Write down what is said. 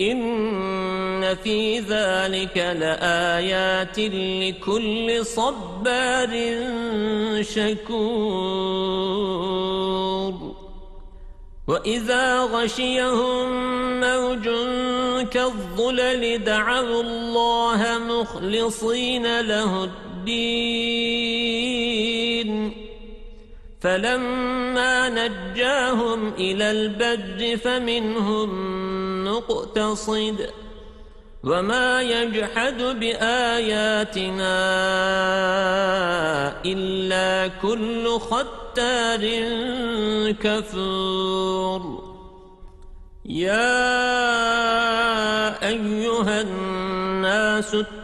إِنَّ فِي ذَلِكَ لَآيَاتٍ لِكُلِّ صَبَّارٍ شَكُورٍ وَإِذَا غَشِيَهُم مَّوْجٌ كَالظُّلَلِ دَعَوُا اللَّهَ مُخْلِصِينَ لَهُ الدِّينَ فَلَمَّا نَجَّاهُمْ إِلَى الْبَرِّ فَمِنْهُمْ مُقْتَصِدٌ وَمَا يَجْحَدُ بِآيَاتِنَا إِلَّا كُلُّ خَتَّارٍ كَفُورٍ. يَا أَيُّهَا النَّاسُ